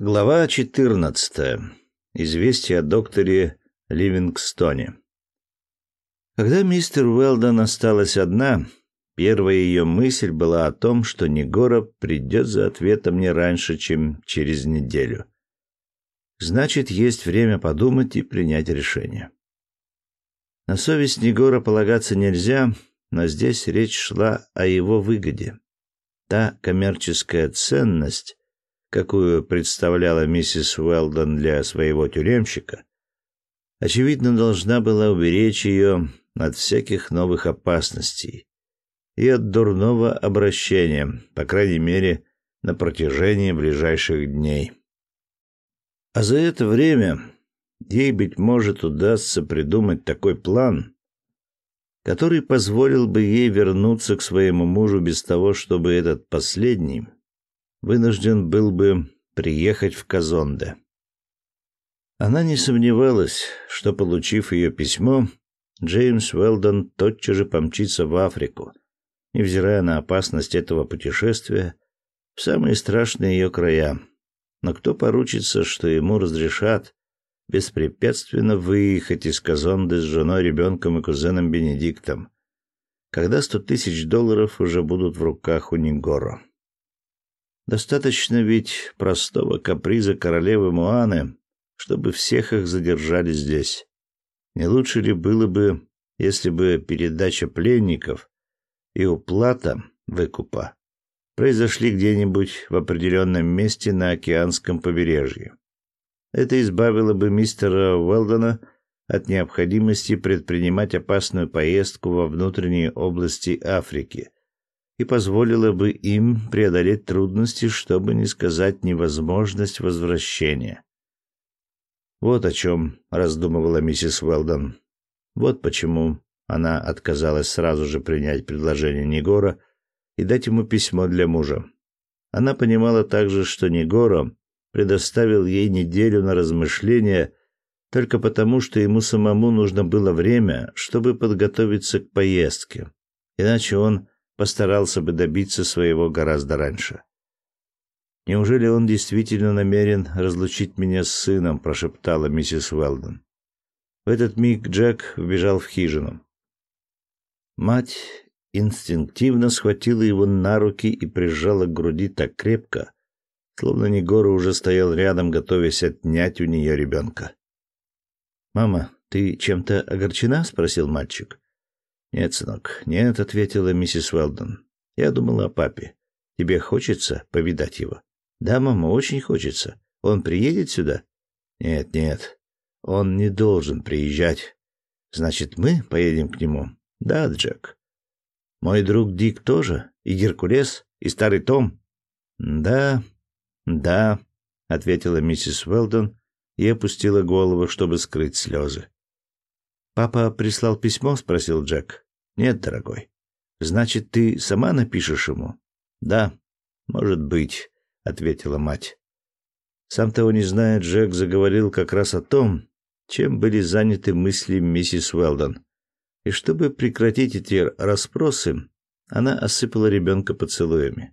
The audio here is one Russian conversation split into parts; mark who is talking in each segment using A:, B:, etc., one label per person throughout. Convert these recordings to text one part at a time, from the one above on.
A: Глава 14. Известие о докторе Ливингстоне. Когда мистер Уэлдон осталась одна, первая ее мысль была о том, что Негора придет за ответом не раньше, чем через неделю. Значит, есть время подумать и принять решение. На совесть Негора полагаться нельзя, но здесь речь шла о его выгоде. Та коммерческая ценность, какую представляла миссис Уэлдон для своего тюремщика, очевидно, должна была уберечь ее от всяких новых опасностей и от дурного обращения, по крайней мере, на протяжении ближайших дней. А за это время ей, быть может, удастся придумать такой план, который позволил бы ей вернуться к своему мужу без того, чтобы этот последний вынужден был бы приехать в Казонде. Она не сомневалась, что, получив ее письмо, Джеймс Уэлдон тотчас же помчится в Африку, невзирая на опасность этого путешествия в самые страшные ее края. Но кто поручится, что ему разрешат беспрепятственно выехать из Казонды с женой, ребенком и кузеном Бенедиктом, когда сто тысяч долларов уже будут в руках у Нигоро? Достаточно ведь простого каприза королевы Муаны, чтобы всех их задержали здесь. Не лучше ли было бы, если бы передача пленников и уплата выкупа произошли где-нибудь в определенном месте на океанском побережье? Это избавило бы мистера Уэлдона от необходимости предпринимать опасную поездку во внутренние области Африки, и позволило бы им преодолеть трудности, чтобы не сказать невозможность возвращения. Вот о чем раздумывала миссис Уэлдон. Вот почему она отказалась сразу же принять предложение Негора и дать ему письмо для мужа. Она понимала также, что Негоро предоставил ей неделю на размышления только потому, что ему самому нужно было время, чтобы подготовиться к поездке. Иначе он постарался бы добиться своего гораздо раньше. Неужели он действительно намерен разлучить меня с сыном, прошептала миссис Уэлдон. В этот миг Джек вбежал в хижину. Мать инстинктивно схватила его на руки и прижала к груди так крепко, словно Негора уже стоял рядом, готовясь отнять у нее ребенка. «Мама, ты чем-то огорчена?» — спросил мальчик. «Нет, сынок, нет», — ответила миссис Уэлдон. «Я думала о папе. Тебе хочется повидать его?» «Да, мама, очень хочется. Он приедет сюда?» «Нет, нет, он не должен приезжать. Значит, мы поедем к нему?» «Да, Джек». «Мой друг Дик тоже? И Геркулес? И старый Том?» «Да, да», — ответила миссис Уэлдон и опустила голову, чтобы скрыть слезы. «Папа прислал письмо?» — спросил Джек. Нет, дорогой. Значит, ты сама напишешь ему? Да, может быть, ответила мать. Сам того не зная, Джек заговорил как раз о том, чем были заняты мысли миссис Уэлдон. И чтобы прекратить эти расспросы, она осыпала ребенка поцелуями.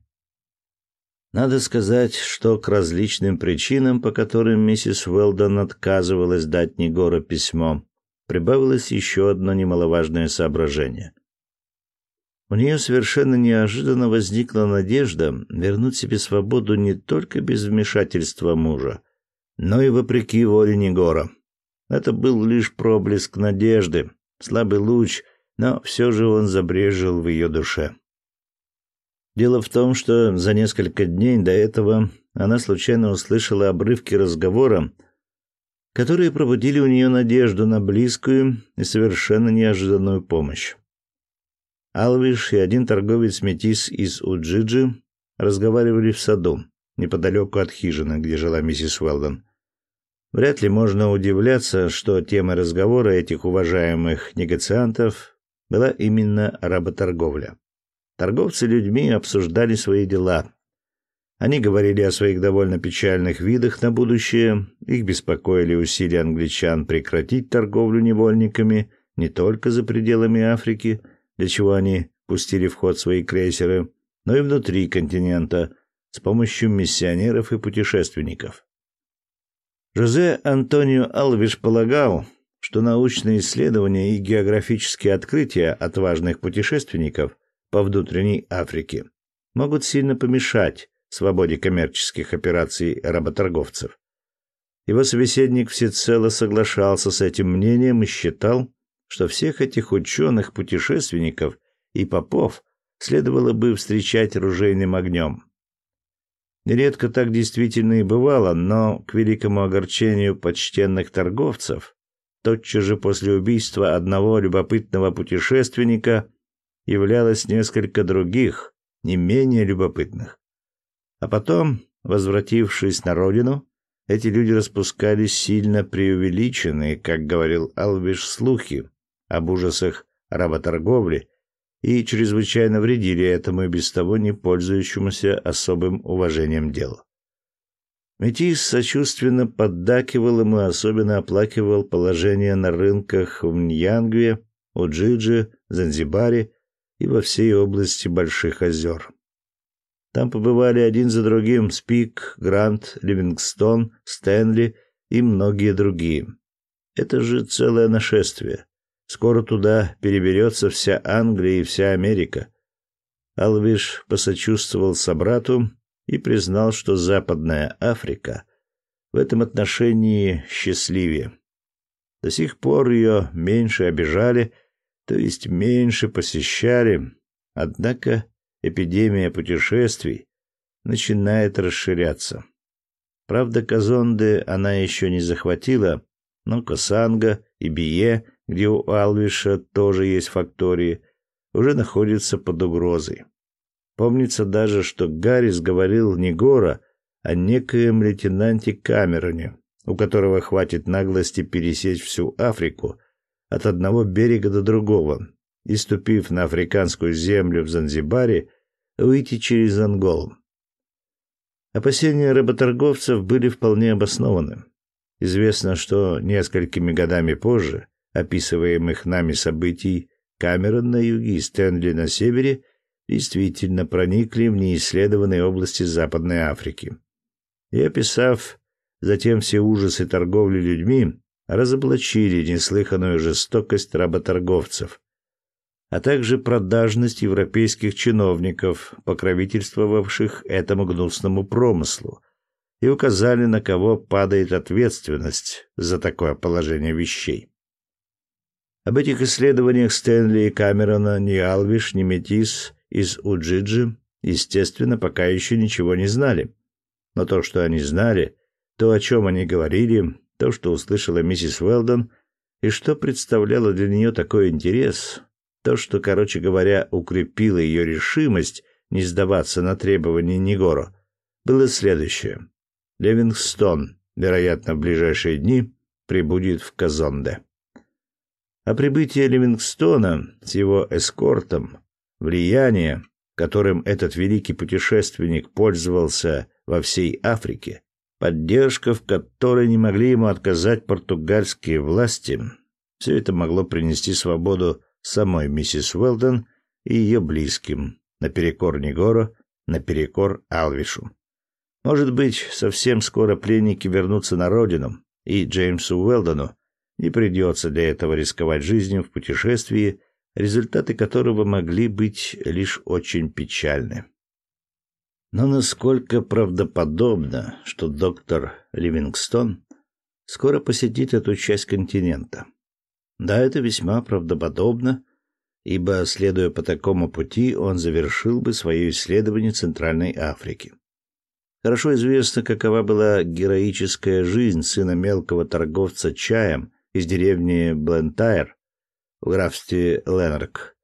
A: Надо сказать, что к различным причинам, по которым миссис Уэлдон отказывалась дать Негора письмо, прибавилось еще одно немаловажное соображение. У нее совершенно неожиданно возникла надежда вернуть себе свободу не только без вмешательства мужа, но и вопреки воле Негора. Это был лишь проблеск надежды, слабый луч, но все же он забрежил в ее душе. Дело в том, что за несколько дней до этого она случайно услышала обрывки разговора, которые пробудили у нее надежду на близкую и совершенно неожиданную помощь. Алвиш и один торговец-метис из Уджиджи разговаривали в саду, неподалеку от хижины, где жила миссис Уэлдон. Вряд ли можно удивляться, что темой разговора этих уважаемых негациантов была именно работорговля. Торговцы людьми обсуждали свои дела, они говорили о своих довольно печальных видах на будущее, их беспокоили усилия англичан прекратить торговлю невольниками не только за пределами Африки, для чего они пустили в ход свои крейсеры, но и внутри континента с помощью миссионеров и путешественников, Жозе Антонио Алвиш полагал, что научные исследования и географические открытия отважных путешественников по внутренней Африке могут сильно помешать свободе коммерческих операций работорговцев. Его собеседник всецело соглашался с этим мнением и считал, что всех этих ученых-путешественников и попов следовало бы встречать ружейным огнем. Нередко так действительно и бывало, но к великому огорчению почтенных торговцев тотчас же после убийства одного любопытного путешественника являлось несколько других, не менее любопытных. А потом, возвратившись на родину, эти люди распускали сильно преувеличенные, как говорил Алвиш, слухи об ужасах работорговли и чрезвычайно вредили этому и без того не пользующемуся особым уважением делу. Метис сочувственно поддакивал ему и особенно оплакивал положение на рынках в Ньянгве, Уджидже, Занзибаре и во всей области Больших озер. Там побывали один за другим Спик, Грант, Ливингстон, Стэнли и многие другие. Это же целое нашествие. Скоро туда переберется вся Англия и вся Америка. Алвиш посочувствовал собрату и признал, что Западная Африка в этом отношении счастливее. До сих пор ее меньше обижали, то есть меньше посещали, однако эпидемия путешествий начинает расширяться. Правда, Казонды она еще не захватила, но Косанга и Бие, где у Алвиша тоже есть фактории, уже находятся под угрозой. Помнится даже, что Гаррис говорил не Гора, а некоем лейтенанте Камероне, у которого хватит наглости пересечь всю Африку от одного берега до другого и, ступив на африканскую землю в Занзибаре, выйти через Анголу. Опасения работорговцев были вполне обоснованы. Известно, что несколькими годами позже описываемых нами событий Камерон на юге и Стэнли на севере действительно проникли в неисследованные области Западной Африки. И описав затем все ужасы торговли людьми, разоблачили неслыханную жестокость работорговцев, а также продажность европейских чиновников, покровительствовавших этому гнусному промыслу, и указали, на кого падает ответственность за такое положение вещей. Об этих исследованиях Стэнли и Камерона ни Алвиш, ни Метис из Уджиджи, естественно, пока еще ничего не знали. Но то, что они знали, то, о чем они говорили, то, что услышала миссис Уэлдон, и что представляло для нее такой интерес, то, что, короче говоря, укрепило ее решимость не сдаваться на требования Негоро, было следующее. Левингстон, вероятно, в ближайшие дни прибудет в Казонде. А прибытие Ливингстона с его эскортом Влияние, которым этот великий путешественник пользовался во всей Африке, поддержка, в которой не могли ему отказать португальские власти, все это могло принести свободу самой миссис Уэлдон и ее близким, наперекор Негоро, наперекор Алвишу. Может быть, совсем скоро пленники вернутся на родину, и Джеймсу Уэлдону не придется для этого рисковать жизнью в путешествии результаты которого могли быть лишь очень печальны. Но насколько правдоподобно, что доктор Ливингстон скоро посетит эту часть континента? Да, это весьма правдоподобно, ибо, следуя по такому пути, он завершил бы свое исследование Центральной Африки. Хорошо известно, какова была героическая жизнь сына мелкого торговца чаем из деревни Блентайр, в графстве Ленарк.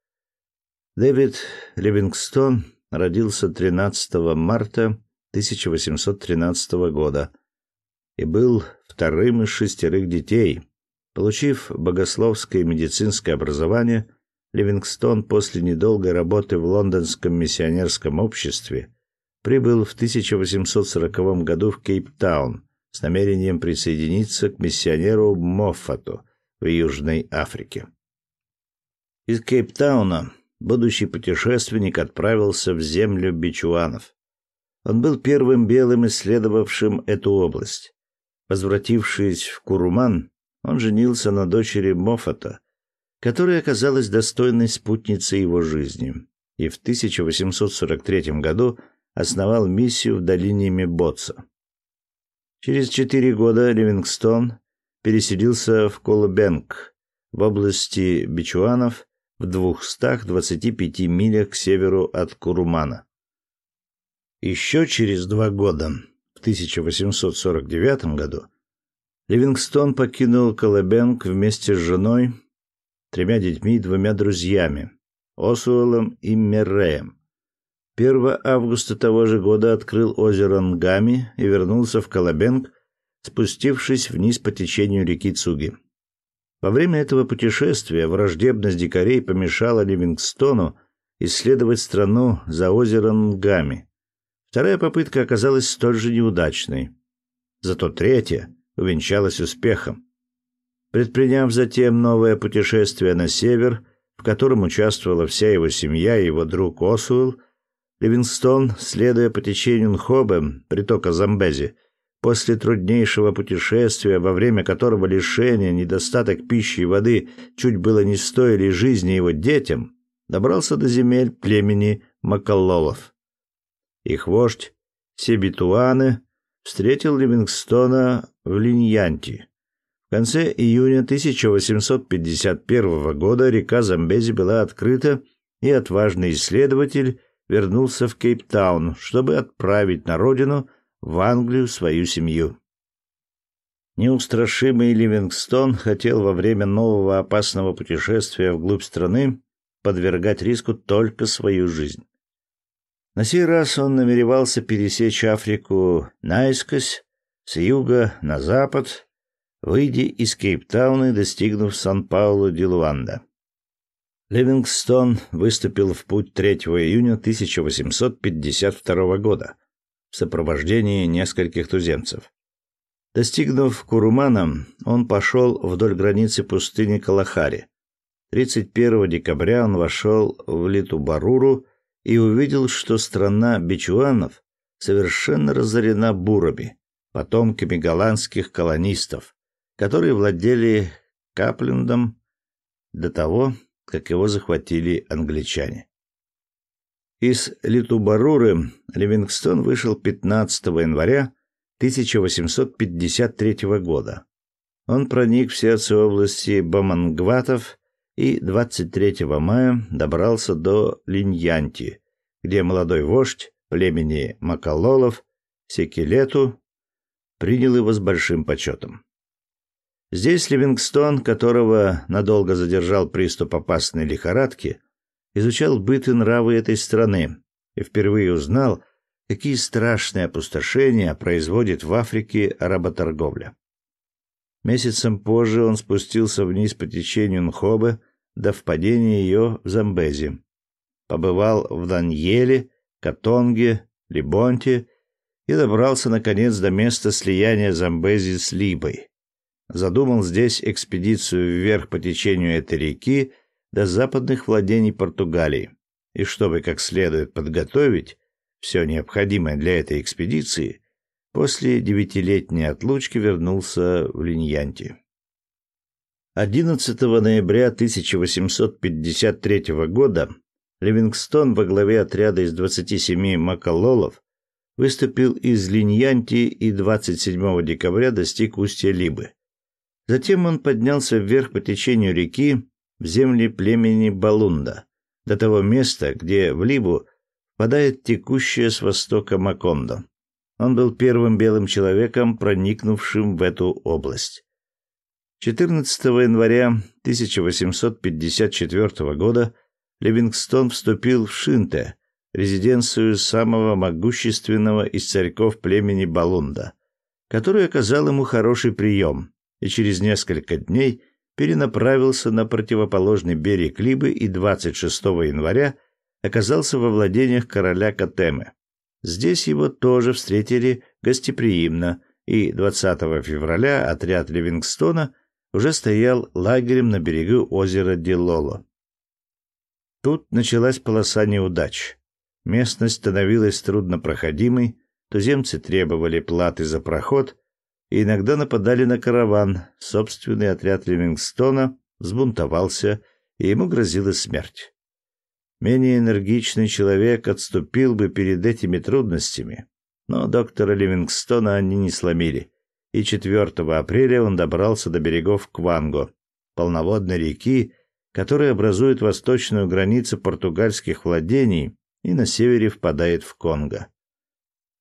A: Дэвид Ливингстон родился 13 марта 1813 года и был вторым из шестерых детей. Получив богословское и медицинское образование, Ливингстон после недолгой работы в лондонском миссионерском обществе прибыл в 1840 году в Кейптаун с намерением присоединиться к миссионеру Моффату в Южной Африке. Из Кейптауна будущий путешественник отправился в землю бичуанов. Он был первым белым исследовавшим эту область. Возвратившись в Куруман, он женился на дочери Мофата, которая оказалась достойной спутницей его жизни, и в 1843 году основал миссию в долине Мебоца. Через четыре года Ливингстон переселился в Колобенг в области Бичуанов в 225 милях к северу от Курумана. Еще через два года, в 1849 году, Ливингстон покинул Колобенг вместе с женой, тремя детьми и двумя друзьями, Осуэлом и Мерреем. 1 августа того же года открыл озеро Нгами и вернулся в Колобенг, спустившись вниз по течению реки Цуги. Во время этого путешествия враждебность дикарей помешала Ливингстону исследовать страну за озером Нгами. Вторая попытка оказалась столь же неудачной. Зато третья увенчалась успехом. Предприняв затем новое путешествие на север, в котором участвовала вся его семья и его друг Осуэлл, Ливингстон, следуя по течению Нхобе, притока Замбези, после труднейшего путешествия, во время которого лишение, недостаток пищи и воды чуть было не стоили жизни его детям, добрался до земель племени Макаллолов. Их вождь Себитуаны встретил Ливингстона в Линьянти. В конце июня 1851 года река Замбези была открыта, и отважный исследователь вернулся в Кейптаун, чтобы отправить на родину, в Англию, свою семью. Неустрашимый Ливингстон хотел во время нового опасного путешествия вглубь страны подвергать риску только свою жизнь. На сей раз он намеревался пересечь Африку наискось, с юга на запад, выйдя из Кейптауна и достигнув Сан-Паулу-де-Луанда. Ливингстон выступил в путь 3 июня 1852 года в сопровождении нескольких туземцев. Достигнув Курумана, он пошел вдоль границы пустыни Калахари. 31 декабря он вошел в Литубаруру и увидел, что страна бичуанов совершенно разорена бурами, потомками голландских колонистов, которые владели Каплендом до того, как его захватили англичане. Из Литубаруры Ливингстон вышел 15 января 1853 года. Он проник в сердце области Бамангватов и 23 мая добрался до Линьянти, где молодой вождь племени Макалолов Секилету принял его с большим почетом. Здесь Ливингстон, которого надолго задержал приступ опасной лихорадки, изучал быт и нравы этой страны и впервые узнал, какие страшные опустошения производит в Африке работорговля. Месяцем позже он спустился вниз по течению Нхобе до впадения ее в Замбези. Побывал в Даньеле, Катонге, Либонте и добрался, наконец, до места слияния Замбези с Либой задумал здесь экспедицию вверх по течению этой реки до западных владений Португалии. И чтобы как следует подготовить все необходимое для этой экспедиции, после девятилетней отлучки вернулся в Линьянти. 11 ноября 1853 года Ливингстон во главе отряда из 27 макалолов выступил из Линьянти и 27 декабря достиг устья Либы. Затем он поднялся вверх по течению реки в земли племени Балунда, до того места, где в Либу впадает текущая с востока Макондо. Он был первым белым человеком, проникнувшим в эту область. 14 января 1854 года Ливингстон вступил в Шинте, резиденцию самого могущественного из царьков племени Балунда, который оказал ему хороший прием, и через несколько дней перенаправился на противоположный берег Либы и 26 января оказался во владениях короля Катемы. Здесь его тоже встретили гостеприимно, и 20 февраля отряд Ливингстона уже стоял лагерем на берегу озера Дилоло. Тут началась полоса неудач. Местность становилась труднопроходимой, туземцы требовали платы за проход, и иногда нападали на караван. Собственный отряд Ливингстона взбунтовался, и ему грозила смерть. Менее энергичный человек отступил бы перед этими трудностями, но доктора Ливингстона они не сломили, и 4 апреля он добрался до берегов Кванго, полноводной реки, которая образует восточную границу португальских владений и на севере впадает в Конго.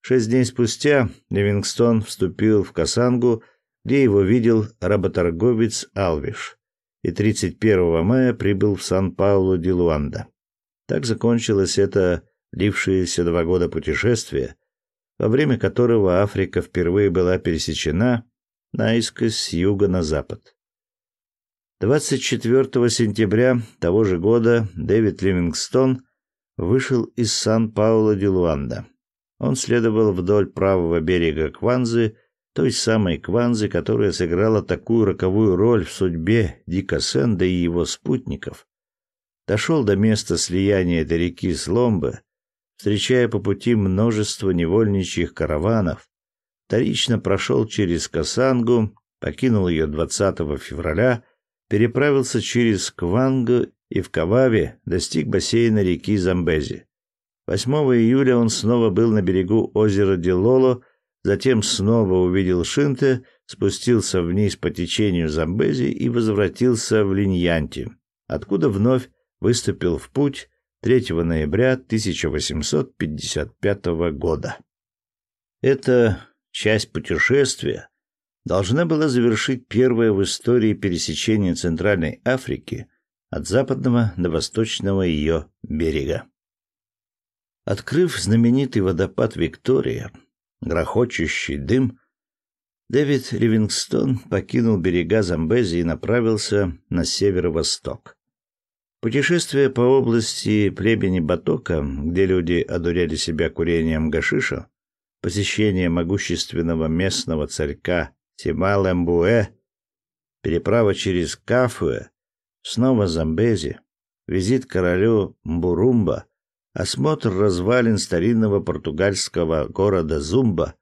A: Шесть дней спустя Ливингстон вступил в Касангу, где его видел работорговец Алвиш, и 31 мая прибыл в Сан-Паулу-ди-Луанда. Так закончилось это лившееся два года путешествие, во время которого Африка впервые была пересечена наискось с юга на запад. 24 сентября того же года Дэвид Ливингстон вышел из Сан-Пауло-ди-Луанда. Он следовал вдоль правого берега Кванзы, той самой Кванзы, которая сыграла такую роковую роль в судьбе Дика Сенда и его спутников. Дошел до места слияния этой реки с Ломбо, встречая по пути множество невольничьих караванов, вторично прошел через Касангу, покинул ее 20 февраля, переправился через Кванго и в Кававе достиг бассейна реки Замбези. 8 июля он снова был на берегу озера Дилоло, затем снова увидел Шинте, спустился вниз по течению Замбези и возвратился в Линьянти, откуда вновь выступил в путь 3 ноября 1855 года. Эта часть путешествия должна была завершить первое в истории пересечение Центральной Африки от западного до восточного ее берега. Открыв знаменитый водопад Виктория, грохочущий дым, Дэвид Ливингстон покинул берега Замбези и направился на северо-восток. Путешествие по области племени Батока, где люди одуряли себя курением гашиша, посещение могущественного местного царька Тималэмбуэ, переправа через Кафуэ, снова Замбези, визит королю Мбурумба — осмотр развалин старинного португальского города Зумба,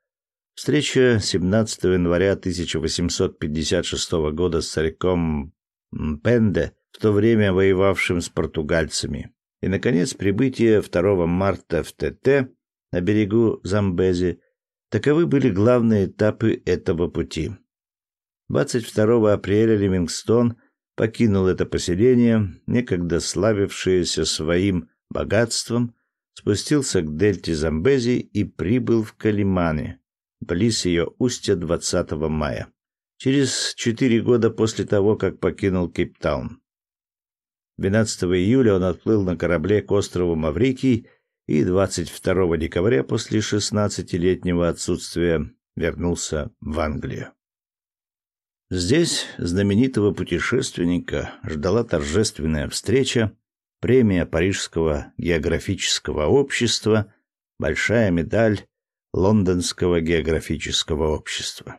A: встреча 17 января 1856 года с царьком Мпенде, в то время воевавшим с португальцами, и, наконец, прибытие 2 марта в ТТ на берегу Замбези. Таковы были главные этапы этого пути. 22 апреля Ливингстон покинул это поселение, некогда славившееся своим богатством, спустился к дельте Замбези и прибыл в Калимане, близ ее устья 20 мая, через четыре года после того, как покинул Кейптаун. 12 июля он отплыл на корабле к острову Маврикий и 22 декабря после 16-летнего отсутствия вернулся в Англию. Здесь знаменитого путешественника ждала торжественная встреча премия Парижского географического общества, большая медаль Лондонского географического общества.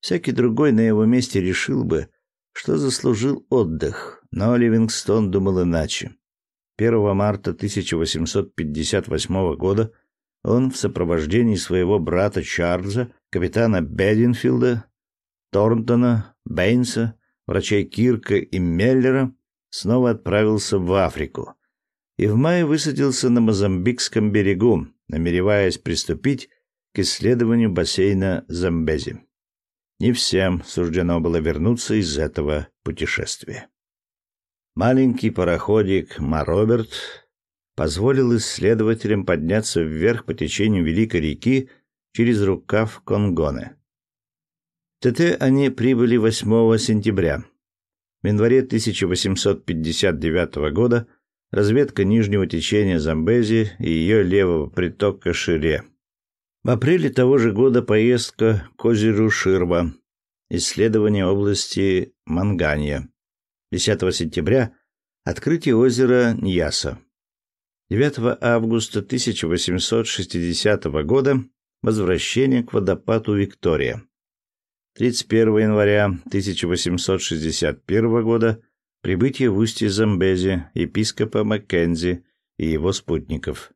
A: Всякий другой на его месте решил бы, что заслужил отдых, но Ливингстон думал иначе. 1 марта 1858 года он в сопровождении своего брата Чарльза, капитана Бединфилда, Торнтона, Бейнса, врачей Кирка и Меллера снова отправился в Африку и в мае высадился на Мозамбикском берегу, намереваясь приступить к исследованию бассейна Замбези. Не всем суждено было вернуться из этого путешествия. Маленький пароходик Мароберт позволил исследователям подняться вверх по течению Великой реки через рукав Конгоны. ТТ они прибыли 8 сентября, в январе 1859 года разведка нижнего течения Замбези и ее левого притока Шире. В апреле того же года поездка к озеру Ширба, исследование области Манганья. 10 сентября открытие озера Ньяса. 9 августа 1860 года возвращение к водопаду Виктория. 31 января 1861 года прибытие в устье Замбези епископа Маккензи и его спутников.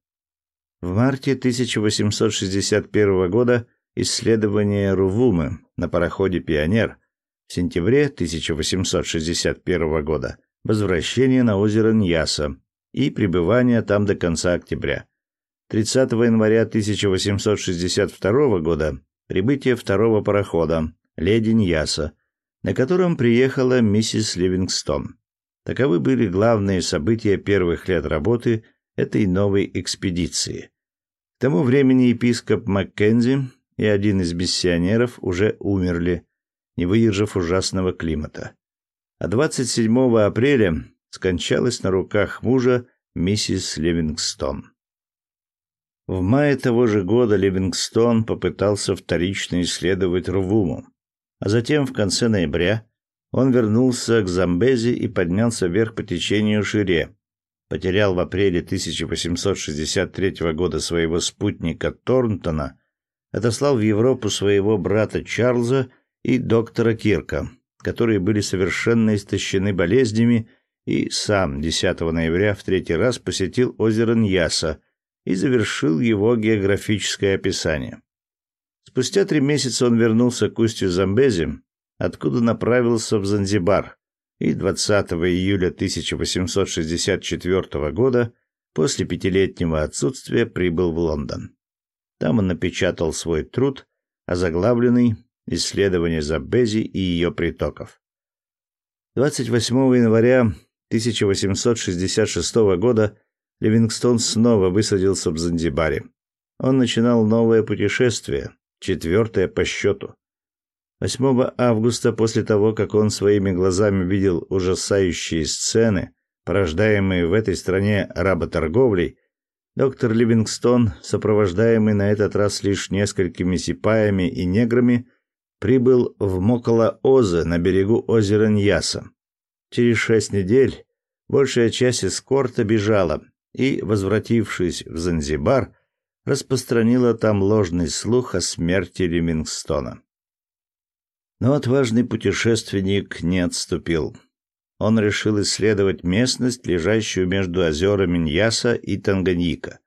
A: В марте 1861 года исследование Рувумы, на пароходе «Пионер», в сентябре 1861 года возвращение на озеро Ньяса и пребывание там до конца октября. 30 января 1862 года прибытие второго парохода «Леди Ньяса», на котором приехала миссис Ливингстон. Таковы были главные события первых лет работы этой новой экспедиции. К тому времени епископ Маккензи и один из миссионеров уже умерли, не выдержав ужасного климата. А 27 апреля скончалась на руках мужа миссис Ливингстон. В мае того же года Ливингстон попытался вторично исследовать Рувуму, а затем в конце ноября он вернулся к Замбези и поднялся вверх по течению Шире. Потерял в апреле 1863 года своего спутника Торнтона, отослал в Европу своего брата Чарльза и доктора Кирка, которые были совершенно истощены болезнями, и сам 10 ноября в третий раз посетил озеро Ньяса и завершил его географическое описание. Спустя три месяца он вернулся к устью Замбези, откуда направился в Занзибар, и 20 июля 1864 года после пятилетнего отсутствия прибыл в Лондон. Там он напечатал свой труд, озаглавленный «Исследование Замбези и ее притоков». 28 января 1866 года Ливингстон снова высадился в Занзибаре. Он начинал новое путешествие, четвертое по счету. 8 августа, после того, как он своими глазами видел ужасающие сцены, порождаемые в этой стране работорговлей, доктор Ливингстон, сопровождаемый на этот раз лишь несколькими сипаями и неграми, прибыл в Мокола-Озе на берегу озера Ньяса. Через шесть недель большая часть эскорта бежала, и, возвратившись в Занзибар, распространила там ложный слух о смерти Ливингстона. Но отважный путешественник не отступил. Он решил исследовать местность, лежащую между озерами Ньяса и Танганьика.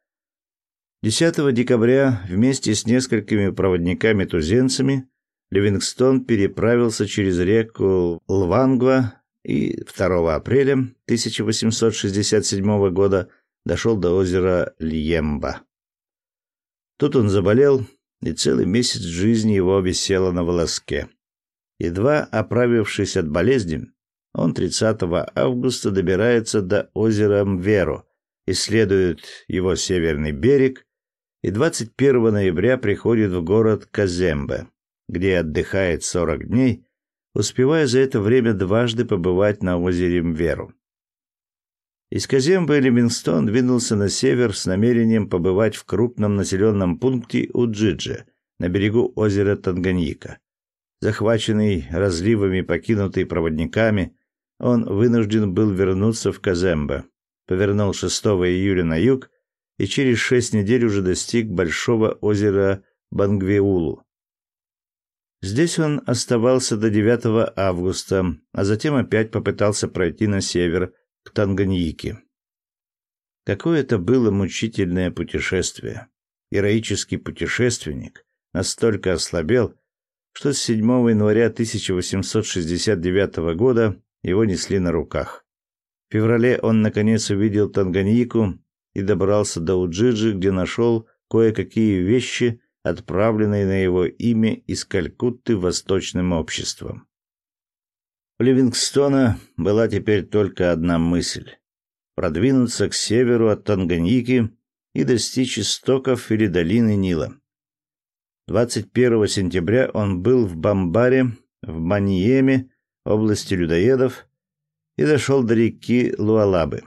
A: 10 декабря вместе с несколькими проводниками-туземцами Ливингстон переправился через реку Лвангва и 2 апреля 1867 года дошел до озера Льемба. Тут он заболел, и целый месяц жизни его висела на волоске. Едва оправившись от болезни, он 30 августа добирается до озера Мверо, исследует его северный берег и 21 ноября приходит в город Казембе, где отдыхает 40 дней, успевая за это время дважды побывать на озере Мверу. Из Казембы Ливингстон двинулся на север с намерением побывать в крупном населенном пункте Уджиджи на берегу озера Танганьика. Захваченный разливами, покинутый проводниками, он вынужден был вернуться в Казембе, повернул 6 июля на юг и через шесть недель уже достиг большого озера Бангвеулу. Здесь он оставался до 9 августа, а затем опять попытался пройти на север к Танганьике. Какое это было мучительное путешествие. Героический путешественник настолько ослабел, что с 7 января 1869 года его несли на руках. В феврале он наконец увидел Танганьику и добрался до Уджиджи, где нашел кое-какие вещи, отправленные на его имя из Калькутты Восточным обществом. У Ливингстона была теперь только одна мысль — продвинуться к северу от Танганьики и достичь истоков или долины Нила. 21 сентября он был в Бамбаре, в Маниеме, области людоедов, и дошел до реки Луалабы,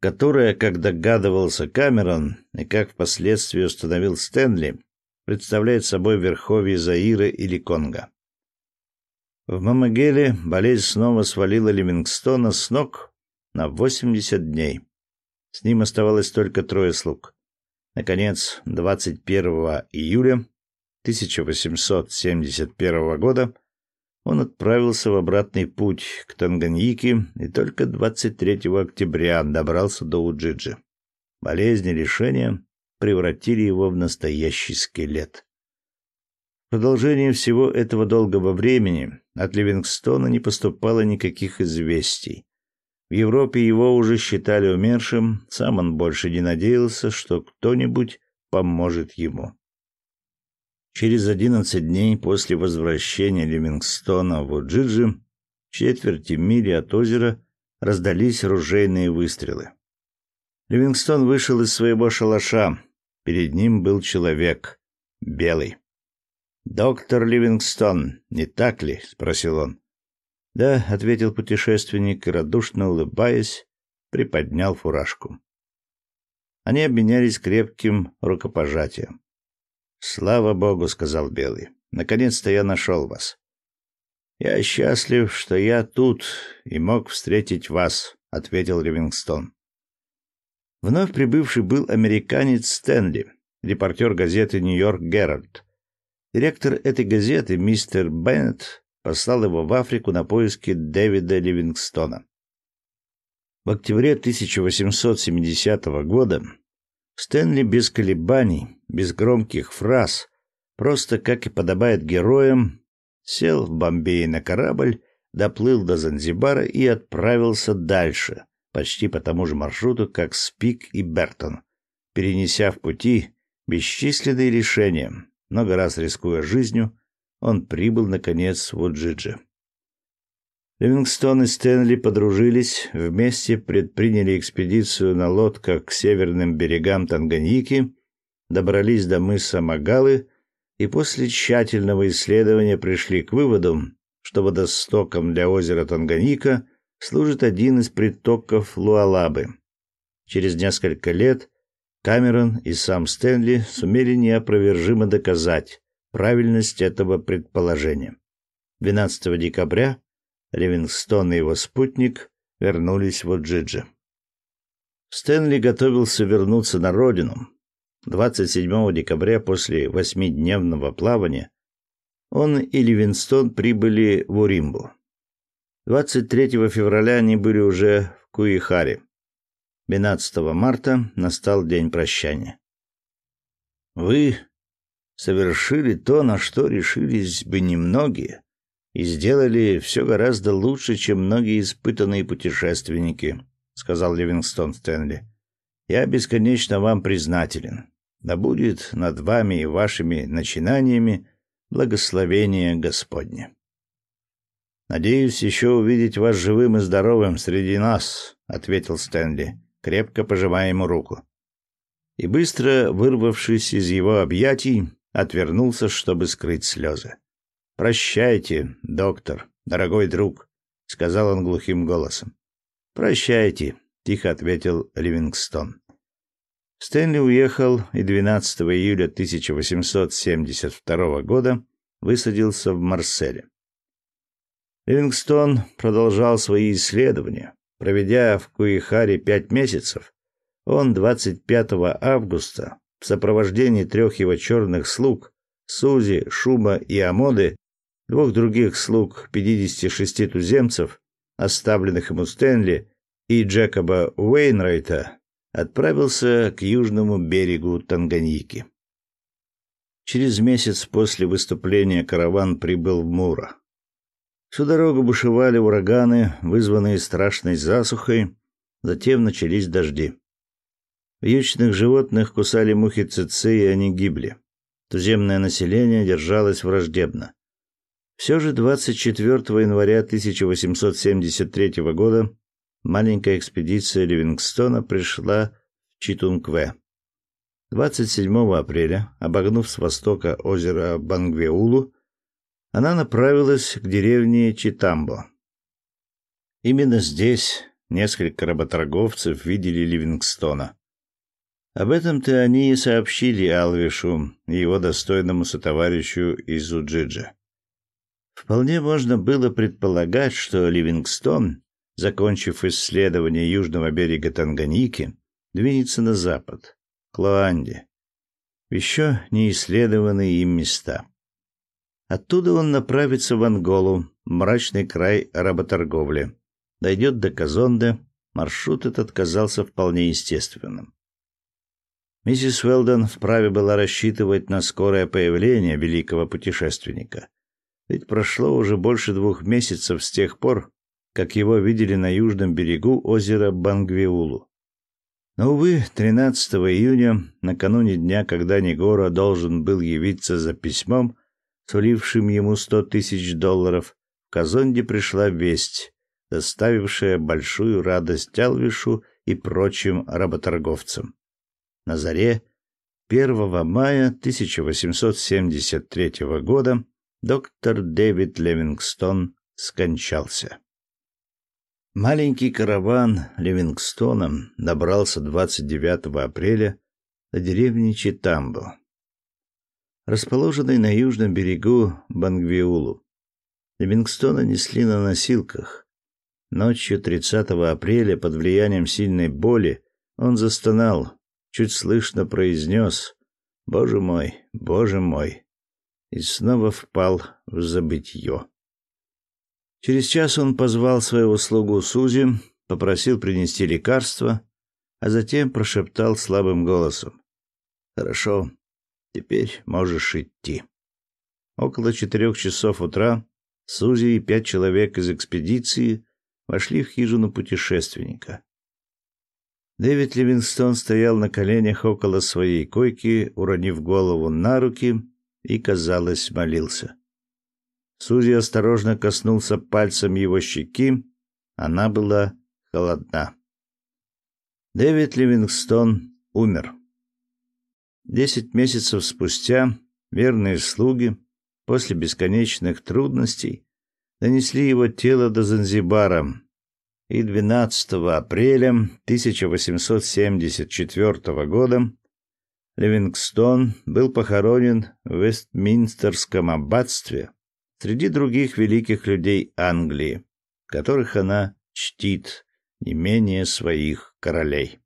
A: которая, как догадывался Камерон и как впоследствии установил Стэнли, представляет собой верховье Заира или Конго. В Мамагеле болезнь снова свалила Ливингстона с ног на 80 дней. С ним оставалось только трое слуг. Наконец, 21 июля 1871 года он отправился в обратный путь к Танганьике и только 23 октября добрался до Уджиджи. Болезни лишения превратили его в настоящий скелет. В продолжение всего этого долгого времени от Ливингстона не поступало никаких известий. В Европе его уже считали умершим, сам он больше не надеялся, что кто-нибудь поможет ему. Через одиннадцать дней после возвращения Ливингстона в Уджиджи, четверти мили от озера, раздались ружейные выстрелы. Ливингстон вышел из своего шалаша. Перед ним был человек, белый. «Доктор Ливингстон, не так ли?» — спросил он. «Да», — ответил путешественник радушно улыбаясь, приподнял фуражку. Они обменялись крепким рукопожатием. «Слава Богу», — сказал Белый. «Наконец-то я нашел вас». «Я счастлив, что я тут и мог встретить вас», — ответил Ливингстон. Вновь прибывший был американец Стэнли, репортер газеты «Нью-Йорк Геральд». Директор этой газеты, мистер Беннет, послал его в Африку на поиски Дэвида Ливингстона. В октябре 1870 года Стэнли без колебаний, без громких фраз, просто как и подобает героям, сел в Бомбее на корабль, доплыл до Занзибара и отправился дальше, почти по тому же маршруту, как Спик и Бертон, перенеся в пути бесчисленные решения, много раз рискуя жизнью, он прибыл, наконец, в Уджиджи. Ливингстон и Стэнли подружились, вместе предприняли экспедицию на лодках к северным берегам Танганьики, добрались до мыса Магалы и после тщательного исследования пришли к выводу, что водостоком для озера Танганьика служит один из притоков Луалабы. Через несколько лет Камерон и сам Стэнли сумели неопровержимо доказать правильность этого предположения. 12 декабря Ливингстон и его спутник вернулись в Оджиджи. Стэнли готовился вернуться на родину. 27 декабря после восьмидневного плавания он и Ливингстон прибыли в Уримбу. 23 февраля они были уже в Куихаре. 12 марта настал день прощания. Вы совершили то, на что решились бы немногие, и сделали все гораздо лучше, чем многие испытанные путешественники, сказал Ливингстон Стэнли. Я бесконечно вам признателен. Да будет над вами и вашими начинаниями благословение Господне. Надеюсь еще увидеть вас живым и здоровым среди нас, ответил Стэнли крепко пожимая ему руку. И быстро вырвавшись из его объятий, отвернулся, чтобы скрыть слезы. «Прощайте, доктор, дорогой друг», — сказал он глухим голосом. «Прощайте», — тихо ответил Ливингстон. Стэнли уехал и 12 июля 1872 года высадился в Марселе. Ливингстон продолжал свои исследования, Проведя в Куихаре пять месяцев, он 25 августа в сопровождении трех его черных слуг Сузи, Шума и Амоды, двух других слуг 56 туземцев, оставленных ему Стэнли, и Джекоба Уэйнрайта, отправился к южному берегу Танганьики. Через месяц после выступления караван прибыл в Мура. Всю дорогу бушевали ураганы, вызванные страшной засухой, затем начались дожди. Вьючных животных кусали мухи цици, и они гибли. Туземное население держалось враждебно. Все же 24 января 1873 года маленькая экспедиция Ливингстона пришла в Читунгве. 27 апреля, обогнув с востока озеро Бангвеулу, она направилась к деревне Читамбо. Именно здесь несколько работорговцев видели Ливингстона. Об этом-то они и сообщили Алвишу и его достойному сотоварищу из Уджиджа. Вполне можно было предполагать, что Ливингстон, закончив исследование южного берега Танганьики, двинется на запад, к Луанде, в еще не исследованные им места. Оттуда он направится в Анголу, мрачный край работорговли. Дойдет до Казонде, маршрут этот казался вполне естественным. Миссис Уэлдон вправе была рассчитывать на скорое появление великого путешественника. Ведь прошло уже больше двух месяцев с тех пор, как его видели на южном берегу озера Бангвеулу. Но, увы, 13 июня, накануне дня, когда Негора должен был явиться за письмом, сулившим ему сто тысяч долларов, в Казонде пришла весть, доставившая большую радость Алвишу и прочим работорговцам. На заре 1 мая 1873 года доктор Дэвид Левингстон скончался. Маленький караван Ливингстона добрался 29 апреля до деревни Читамбо, расположенной на южном берегу Бангвиулу. Ливингстона несли на носилках. Ночью 30 апреля под влиянием сильной боли он застонал, чуть слышно произнес «Боже мой, Боже мой!» и снова впал в забытье. Через час он позвал своего слугу Сузи, попросил принести лекарство, а затем прошептал слабым голосом. «Хорошо, теперь можешь идти». Около четырех часов утра Сузи и пять человек из экспедиции вошли в хижину путешественника. Дэвид Ливингстон стоял на коленях около своей койки, уронив голову на руки и, казалось, молился. Сузи осторожно коснулся пальцем его щеки. Она была холодна. Дэвид Ливингстон умер. Десять месяцев спустя верные слуги, после бесконечных трудностей, донесли его тело до Занзибара, и 12 апреля 1874 года Ливингстон был похоронен в Вестминстерском аббатстве среди других великих людей Англии, которых она чтит не менее своих королей.